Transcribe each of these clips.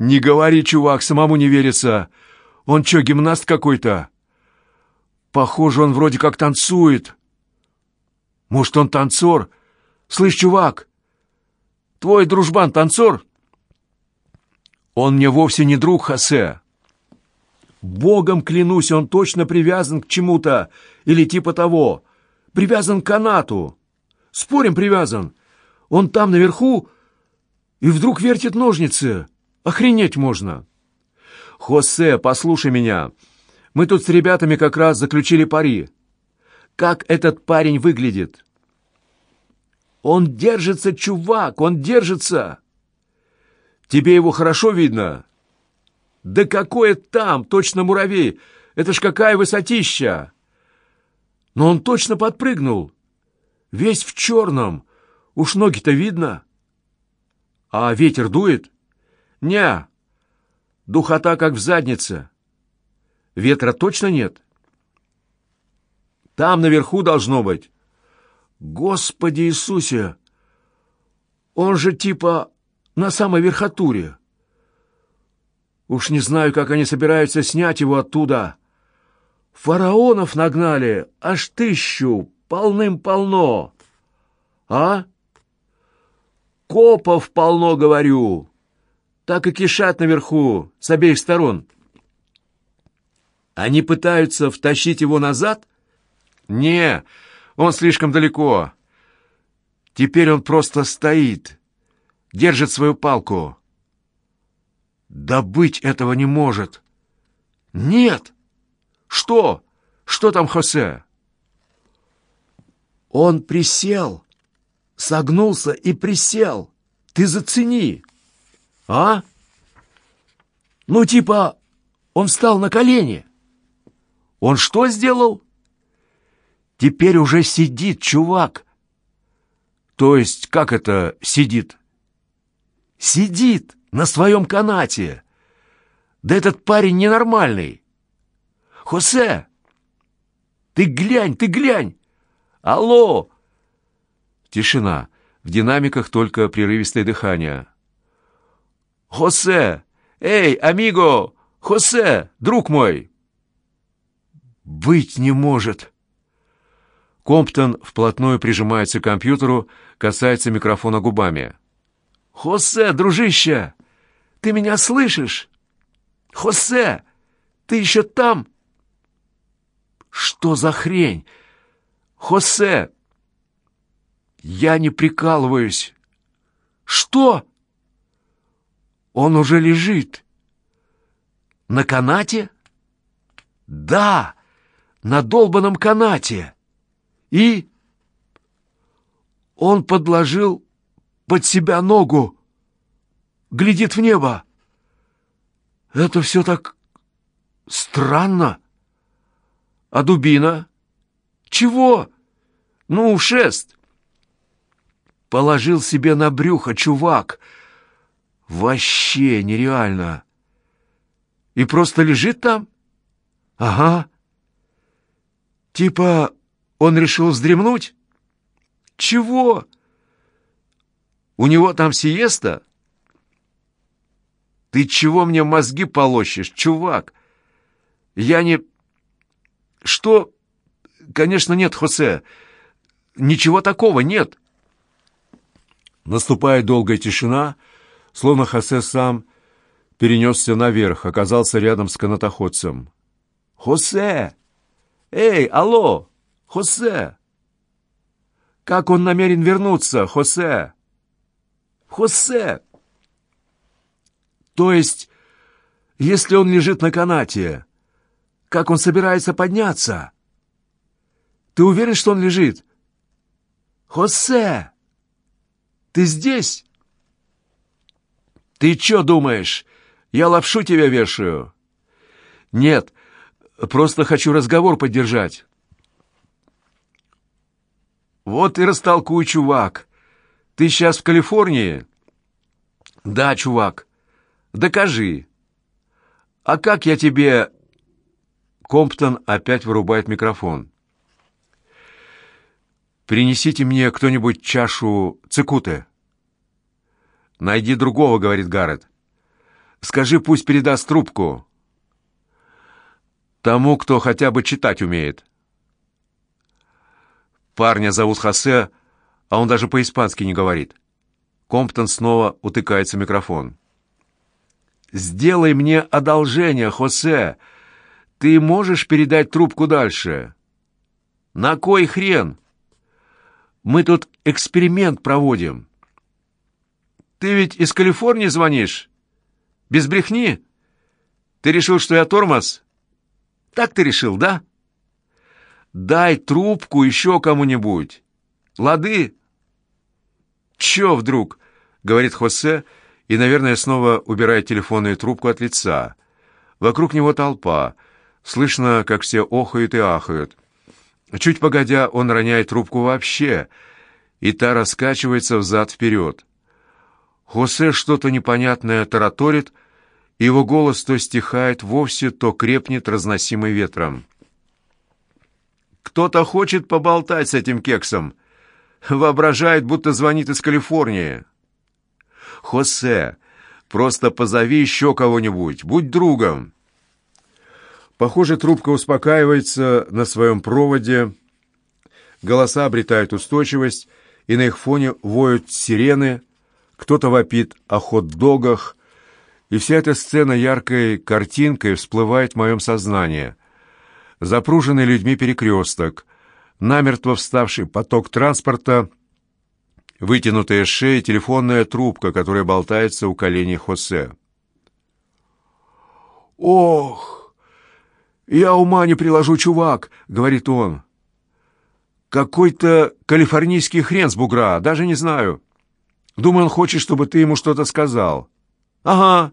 «Не говори, чувак, самому не верится. Он что, гимнаст какой-то?» «Похоже, он вроде как танцует». «Может, он танцор? Слышь, чувак, твой дружбан танцор?» «Он мне вовсе не друг, Хосе. Богом клянусь, он точно привязан к чему-то или типа того. Привязан к канату. Спорим, привязан. Он там наверху и вдруг вертит ножницы. Охренеть можно. Хосе, послушай меня. Мы тут с ребятами как раз заключили пари. Как этот парень выглядит? Он держится, чувак, он держится. Тебе его хорошо видно? Да какое там, точно муравей. Это ж какая высотища. Но он точно подпрыгнул. Весь в черном. Уж ноги-то видно. А ветер дует? Не. Духота, как в заднице. Ветра точно нет? Там наверху должно быть. Господи Иисусе! Он же типа на самой верхотуре. Уж не знаю, как они собираются снять его оттуда. Фараонов нагнали, аж тысячу, полным-полно. А? Копов полно, говорю. Так и кишат наверху, с обеих сторон. Они пытаются втащить его назад? Не, он слишком далеко. Теперь он просто стоит, держит свою палку. Да быть этого не может. Нет! Что? Что там, Хосе? Он присел, согнулся и присел. Ты зацени. А? Ну, типа, он встал на колени. Он что сделал? Теперь уже сидит, чувак. То есть, как это сидит? Сидит на своем канате. Да этот парень ненормальный. Хосе, ты глянь, ты глянь. Алло! Тишина. В динамиках только прерывистое дыхание. «Хосе! Эй, амиго! Хосе, друг мой!» «Быть не может!» Комптон вплотную прижимается к компьютеру, касается микрофона губами. «Хосе, дружище! Ты меня слышишь? Хосе, ты еще там?» «Что за хрень? Хосе!» «Я не прикалываюсь!» «Что?» «Он уже лежит!» «На канате?» «Да, на долбанном канате!» «И?» «Он подложил под себя ногу, глядит в небо!» «Это все так странно!» «А дубина?» «Чего?» «Ну, шест!» Положил себе на брюхо, чувак. Вообще нереально. И просто лежит там? Ага. Типа он решил вздремнуть? Чего? У него там сиеста? Ты чего мне мозги полощешь, чувак? Я не... Что? Конечно, нет, Хосе. Ничего такого нет. Наступает долгая тишина, словно Хосе сам перенесся наверх, оказался рядом с канатоходцем. «Хосе! Эй, алло! Хосе! Как он намерен вернуться, Хосе? Хосе!» «То есть, если он лежит на канате, как он собирается подняться?» «Ты уверен, что он лежит?» «Хосе!» Ты здесь?» «Ты что думаешь, я лапшу тебя вешаю?» «Нет, просто хочу разговор поддержать». «Вот и растолкуй, чувак. Ты сейчас в Калифорнии?» «Да, чувак. Докажи». «А как я тебе...» Комптон опять вырубает микрофон. «Принесите мне кто-нибудь чашу цикуты». «Найди другого», — говорит Гаррет. Скажи, пусть передаст трубку. Тому, кто хотя бы читать умеет. Парня зовут Хосе, а он даже по-испански не говорит. Комптон снова утыкается микрофон. «Сделай мне одолжение, Хосе. Ты можешь передать трубку дальше?» «На кой хрен? Мы тут эксперимент проводим». «Ты ведь из Калифорнии звонишь? Без брехни? Ты решил, что я тормоз?» «Так ты решил, да?» «Дай трубку еще кому-нибудь. Лады?» «Че вдруг?» — говорит Хосе, — и, наверное, снова убирает телефонную трубку от лица. Вокруг него толпа. Слышно, как все охают и ахают. Чуть погодя, он роняет трубку вообще, и та раскачивается взад-вперед. Хосе что-то непонятное тараторит, и его голос то стихает вовсе, то крепнет разносимый ветром. «Кто-то хочет поболтать с этим кексом. Воображает, будто звонит из Калифорнии. «Хосе, просто позови еще кого-нибудь, будь другом». Похоже, трубка успокаивается на своем проводе, голоса обретают устойчивость, и на их фоне воют сирены, кто-то вопит о хот-догах, и вся эта сцена яркой картинкой всплывает в моем сознании. Запруженный людьми перекресток, намертво вставший поток транспорта — вытянутая шея, телефонная трубка, которая болтается у коленей Хосе. «Ох, я ума не приложу, чувак», — говорит он. «Какой-то калифорнийский хрен с бугра, даже не знаю. Думаю, он хочет, чтобы ты ему что-то сказал». «Ага.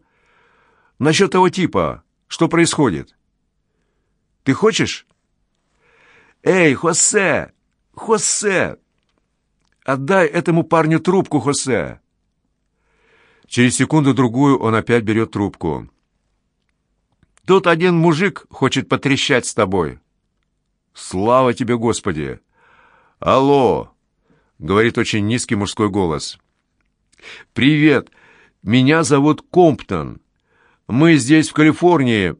Насчет того типа. Что происходит?» «Ты хочешь?» «Эй, Хосе! Хосе! Отдай этому парню трубку, Хосе!» Через секунду-другую он опять берет трубку. «Тут один мужик хочет потрещать с тобой». «Слава тебе, Господи!» «Алло!» — говорит очень низкий мужской голос. «Привет! Меня зовут Комптон. Мы здесь, в Калифорнии».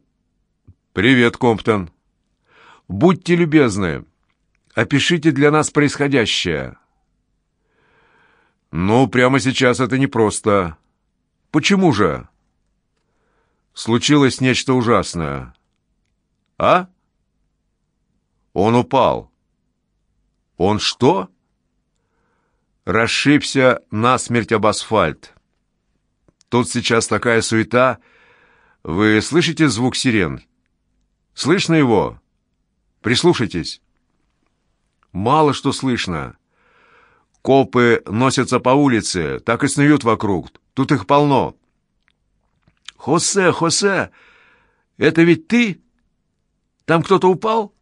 «Привет, Комптон!» «Будьте любезны, опишите для нас происходящее». «Ну, прямо сейчас это непросто. Почему же?» «Случилось нечто ужасное». «А?» «Он упал». «Он что?» «Расшибся насмерть об асфальт. Тут сейчас такая суета. Вы слышите звук сирен? Слышно его? Прислушайтесь». «Мало что слышно». Копы носятся по улице, так и снуют вокруг. Тут их полно. «Хосе, Хосе, это ведь ты? Там кто-то упал?»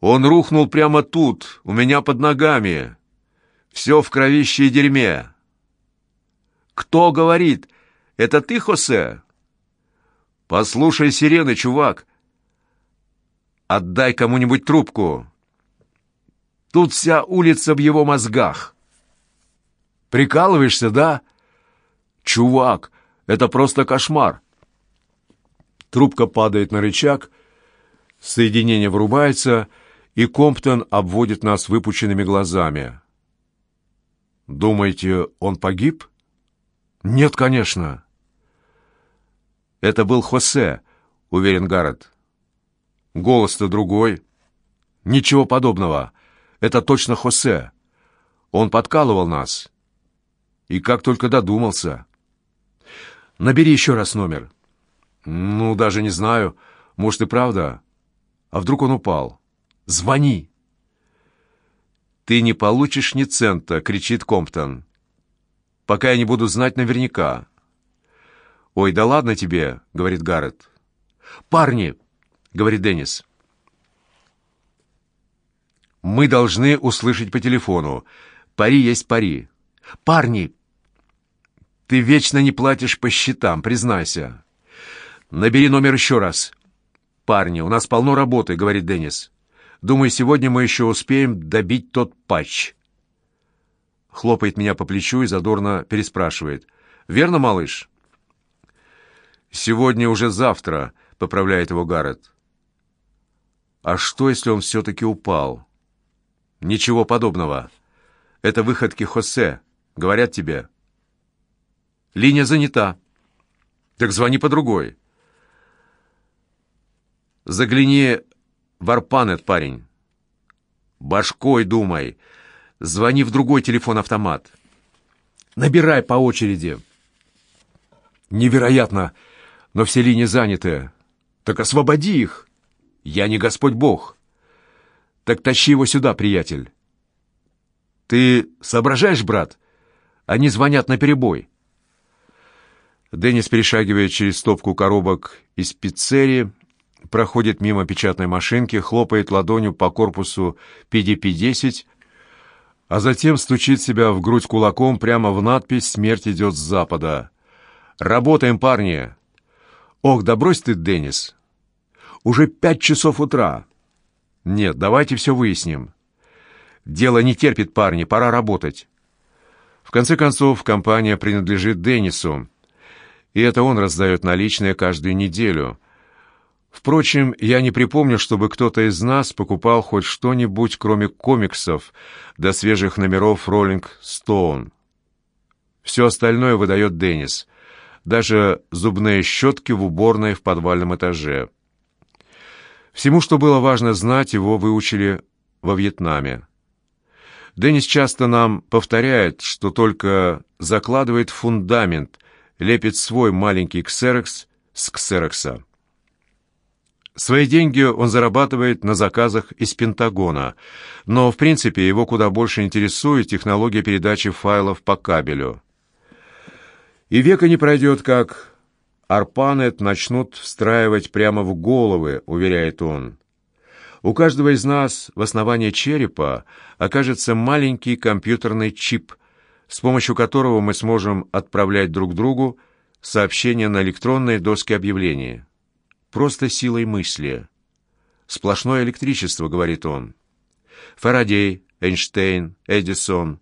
«Он рухнул прямо тут, у меня под ногами. Все в кровище и дерьме». «Кто говорит? Это ты, Хосе?» «Послушай сирены, чувак. Отдай кому-нибудь трубку». Тут вся улица в его мозгах. Прикалываешься, да? Чувак, это просто кошмар. Трубка падает на рычаг, соединение врубается, и Комптон обводит нас выпученными глазами. Думаете, он погиб? Нет, конечно. Это был Хосе, уверен Гаррет. Голос-то другой. Ничего подобного. Это точно Хосе. Он подкалывал нас. И как только додумался. Набери еще раз номер. Ну, даже не знаю. Может, и правда. А вдруг он упал? Звони. Ты не получишь ни цента, кричит Комптон. Пока я не буду знать наверняка. Ой, да ладно тебе, говорит Гаррет. Парни, говорит Деннис. Мы должны услышать по телефону. Пари есть пари. Парни, ты вечно не платишь по счетам, признайся. Набери номер еще раз. Парни, у нас полно работы, говорит Деннис. Думаю, сегодня мы еще успеем добить тот патч. Хлопает меня по плечу и задорно переспрашивает. Верно, малыш? «Сегодня уже завтра», — поправляет его Гаррет. «А что, если он все-таки упал?» «Ничего подобного. Это выходки Хосе. Говорят тебе». «Линия занята». «Так звони по другой». «Загляни в Арпанет, парень». «Башкой думай. Звони в другой телефон-автомат». «Набирай по очереди». «Невероятно, но все линии заняты. Так освободи их. Я не Господь Бог». Так тащи его сюда, приятель. Ты соображаешь, брат? Они звонят на перебой. Деннис перешагивает через стопку коробок из пиццерии, проходит мимо печатной машинки, хлопает ладонью по корпусу PDP-10, а затем стучит себя в грудь кулаком прямо в надпись «Смерть идет с запада». «Работаем, парни!» «Ох, да брось ты, Деннис! Уже пять часов утра!» «Нет, давайте все выясним. Дело не терпит, парни, пора работать». В конце концов, компания принадлежит Деннису, и это он раздает наличные каждую неделю. Впрочем, я не припомню, чтобы кто-то из нас покупал хоть что-нибудь, кроме комиксов до свежих номеров «Роллинг Стоун». Все остальное выдает Деннис, даже зубные щетки в уборной в подвальном этаже. Всему, что было важно знать, его выучили во Вьетнаме. Деннис часто нам повторяет, что только закладывает фундамент, лепит свой маленький ксерокс с ксерокса. Свои деньги он зарабатывает на заказах из Пентагона, но, в принципе, его куда больше интересует технология передачи файлов по кабелю. И века не пройдет, как Арпанет начнут встраивать прямо в головы, уверяет он. У каждого из нас в основании черепа окажется маленький компьютерный чип, с помощью которого мы сможем отправлять друг другу сообщения на электронные доски объявлений. Просто силой мысли. Сплошное электричество, говорит он. Фарадей, Эйнштейн, Эдисон,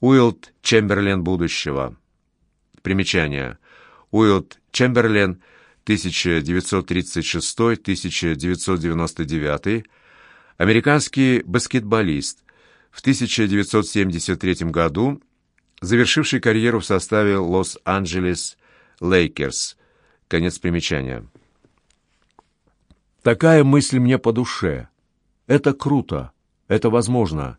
Уилт Чемберлен будущего. Примечание. Уилт Чемберлен, 1936-1999, американский баскетболист, в 1973 году завершивший карьеру в составе Лос-Анджелес Лейкерс. Конец примечания. Такая мысль мне по душе. Это круто. Это возможно.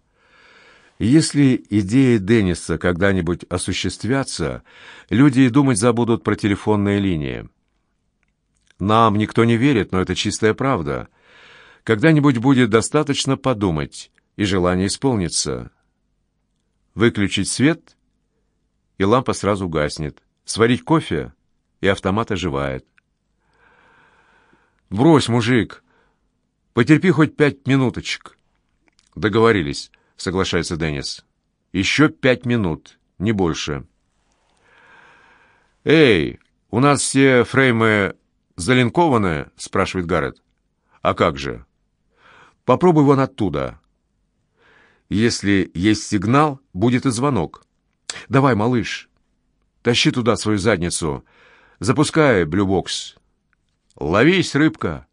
Если идеи Денниса когда-нибудь осуществятся, люди и думать забудут про телефонные линии. Нам никто не верит, но это чистая правда. Когда-нибудь будет достаточно подумать, и желание исполнится. Выключить свет, и лампа сразу гаснет. Сварить кофе, и автомат оживает. «Брось, мужик, потерпи хоть пять минуточек». Договорились соглашается Деннис. «Еще пять минут, не больше». «Эй, у нас все фреймы залинкованы?» — спрашивает Гаррет. «А как же?» «Попробуй вон оттуда». «Если есть сигнал, будет и звонок. Давай, малыш, тащи туда свою задницу. Запускай, блюбокс. Ловись, рыбка!»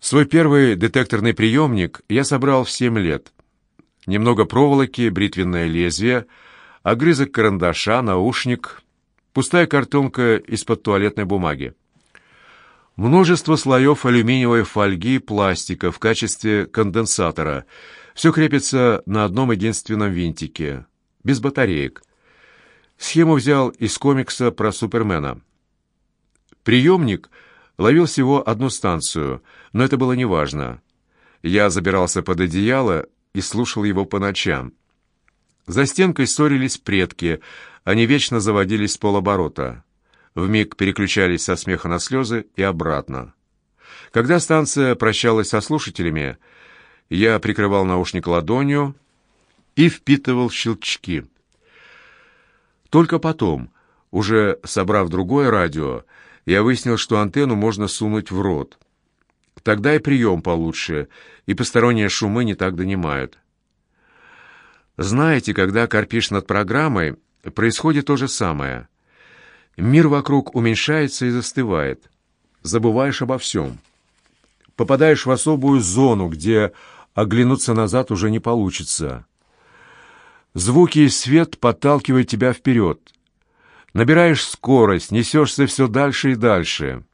Свой первый детекторный приемник я собрал в семь лет немного проволоки, бритвенное лезвие, огрызок карандаша, наушник, пустая картонка из-под туалетной бумаги. Множество слоев алюминиевой фольги и пластика в качестве конденсатора. Все крепится на одном единственном винтике, без батареек. Схему взял из комикса про Супермена. Приемник ловил всего одну станцию, но это было неважно. Я забирался под одеяло и слушал его по ночам. За стенкой ссорились предки, они вечно заводились с полоборота. Вмиг переключались со смеха на слезы и обратно. Когда станция прощалась со слушателями, я прикрывал наушник ладонью и впитывал щелчки. Только потом, уже собрав другое радио, я выяснил, что антенну можно сунуть в рот. Тогда и прием получше, и посторонние шумы не так донимают. Знаете, когда корпишь над программой, происходит то же самое. Мир вокруг уменьшается и застывает. Забываешь обо всем. Попадаешь в особую зону, где оглянуться назад уже не получится. Звуки и свет подталкивают тебя вперед. Набираешь скорость, несешься все дальше и дальше.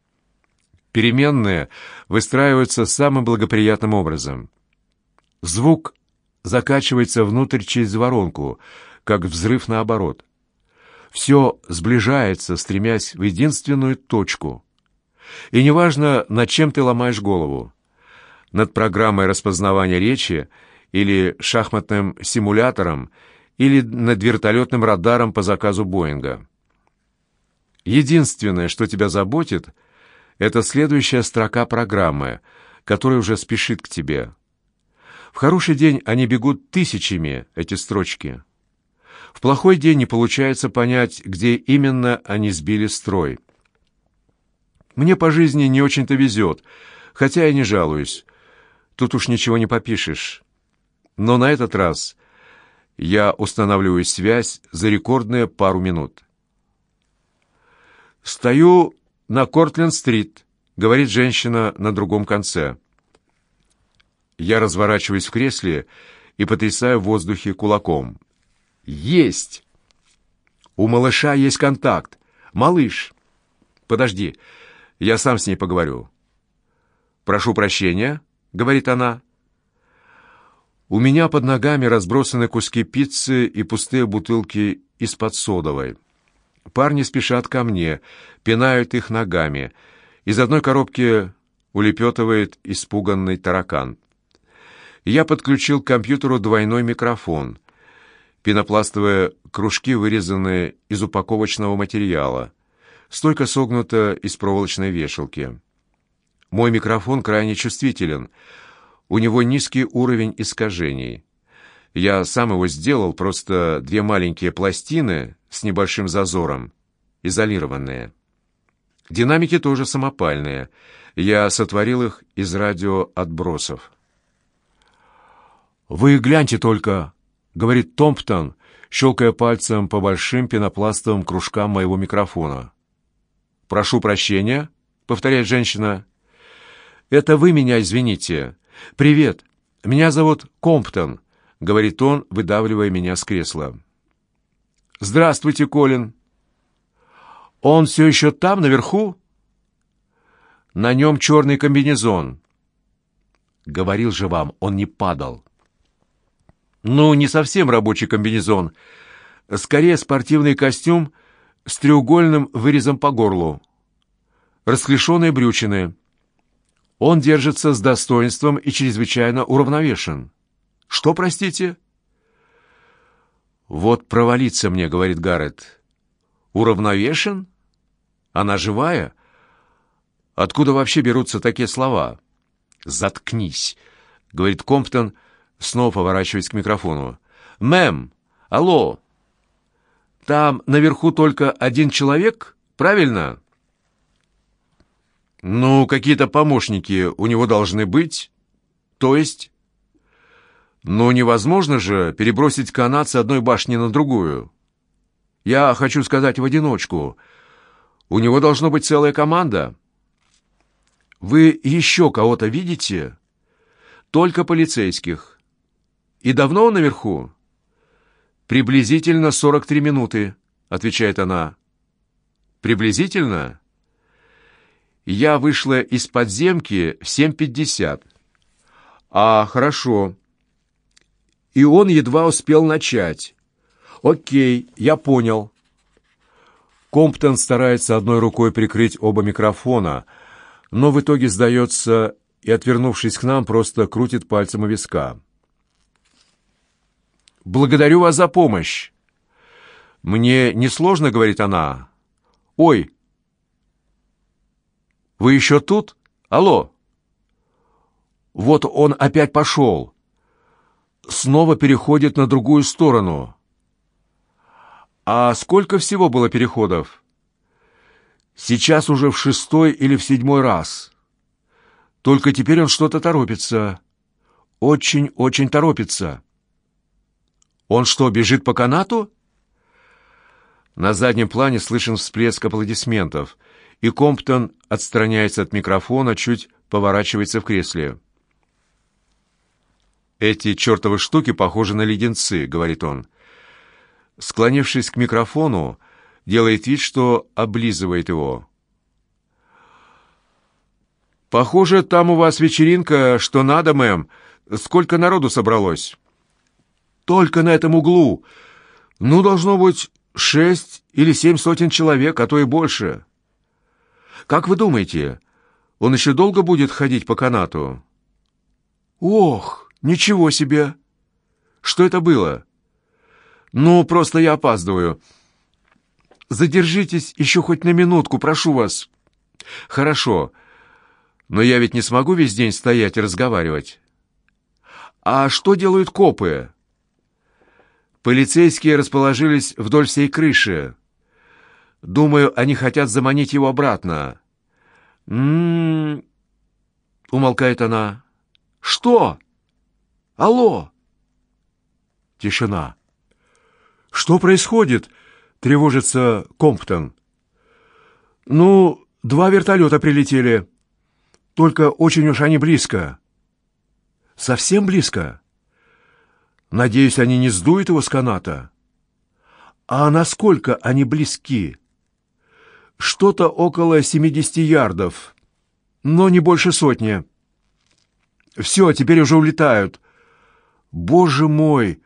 Переменные выстраиваются самым благоприятным образом. Звук закачивается внутрь через воронку, как взрыв наоборот. Все сближается, стремясь в единственную точку. И неважно, над чем ты ломаешь голову. Над программой распознавания речи или шахматным симулятором или над вертолетным радаром по заказу Боинга. Единственное, что тебя заботит, это следующая строка программы, которая уже спешит к тебе. В хороший день они бегут тысячами, эти строчки. В плохой день не получается понять, где именно они сбили строй. Мне по жизни не очень-то везет, хотя я не жалуюсь. Тут уж ничего не попишешь. Но на этот раз я устанавливаю связь за рекордные пару минут. «Стою на Кортленд-стрит», — говорит женщина на другом конце. Я разворачиваюсь в кресле и потрясаю в воздухе кулаком. «Есть!» «У малыша есть контакт. Малыш!» «Подожди, я сам с ней поговорю». «Прошу прощения», — говорит она. У меня под ногами разбросаны куски пиццы и пустые бутылки из-под содовой. Парни спешат ко мне, пинают их ногами. Из одной коробки улепетывает испуганный таракан. Я подключил к компьютеру двойной микрофон. Пенопластовые кружки вырезаны из упаковочного материала. Стойка согнута из проволочной вешалки. Мой микрофон крайне чувствителен. У него низкий уровень искажений. Я сам его сделал, просто две маленькие пластины с небольшим зазором, изолированные. Динамики тоже самопальные. Я сотворил их из радиоотбросов. «Вы гляньте только», — говорит Томптон, щелкая пальцем по большим пенопластовым кружкам моего микрофона. «Прошу прощения», — повторяет женщина. «Это вы меня извините. Привет, меня зовут Комптон», — говорит он, выдавливая меня с кресла. «Здравствуйте, Колин». «Он все еще там, наверху?» «На нем черный комбинезон». «Говорил же вам, он не падал». Ну, не совсем рабочий комбинезон. Скорее спортивный костюм с треугольным вырезом по горлу. Расклешенные брючины. Он держится с достоинством и чрезвычайно уравновешен. Что, простите? Вот провалиться мне, говорит Гаррет. Уравновешен? Она живая? Откуда вообще берутся такие слова? Заткнись, говорит Комптон, — снова поворачиваясь к микрофону. «Мэм! Алло! Там наверху только один человек, правильно?» «Ну, какие-то помощники у него должны быть. То есть?» «Ну, невозможно же перебросить канат с одной башни на другую. Я хочу сказать в одиночку. У него должно быть целая команда». «Вы еще кого-то видите?» «Только полицейских. «И давно он наверху?» «Приблизительно 43 минуты», — отвечает она. «Приблизительно?» «Я вышла из подземки в 7.50». «А, хорошо». «И он едва успел начать». «Окей, я понял». Комптон старается одной рукой прикрыть оба микрофона, но в итоге сдается и, отвернувшись к нам, просто крутит пальцем у виска. Благодарю вас за помощь. Мне несложно, говорит она. Ой, вы еще тут? Алло. Вот он опять пошел. Снова переходит на другую сторону. А сколько всего было переходов? Сейчас уже в шестой или в седьмой раз. Только теперь он что-то торопится. Очень-очень торопится. Он что, бежит по канату? На заднем плане слышен всплеск аплодисментов, и Комптон отстраняется от микрофона, чуть поворачивается в кресле. «Эти чертовы штуки похожи на леденцы», — говорит он. Склонившись к микрофону, делает вид, что облизывает его. «Похоже, там у вас вечеринка, что надо, мэм. Сколько народу собралось?» «Только на этом углу. Ну, должно быть, шесть или семь сотен человек, а то и больше. Как вы думаете, он еще долго будет ходить по канату?» «Ох, ничего себе! Что это было?» «Ну, просто я опаздываю. Задержитесь еще хоть на минутку, прошу вас». «Хорошо. Но я ведь не смогу весь день стоять и разговаривать. А что делают копы? Полицейские расположились вдоль всей крыши. Думаю, они хотят заманить его обратно. М-м-м. Умолкает она. Что? Алло. Тишина. Что происходит? Тревожится Комптон. Ну, два вертолета прилетели. Только очень уж они близко. Совсем близко. Надеюсь, они не сдуют его с каната. А насколько они близки? Что-то около 70 ярдов, но не больше сотни. Все, теперь уже улетают. Боже мой!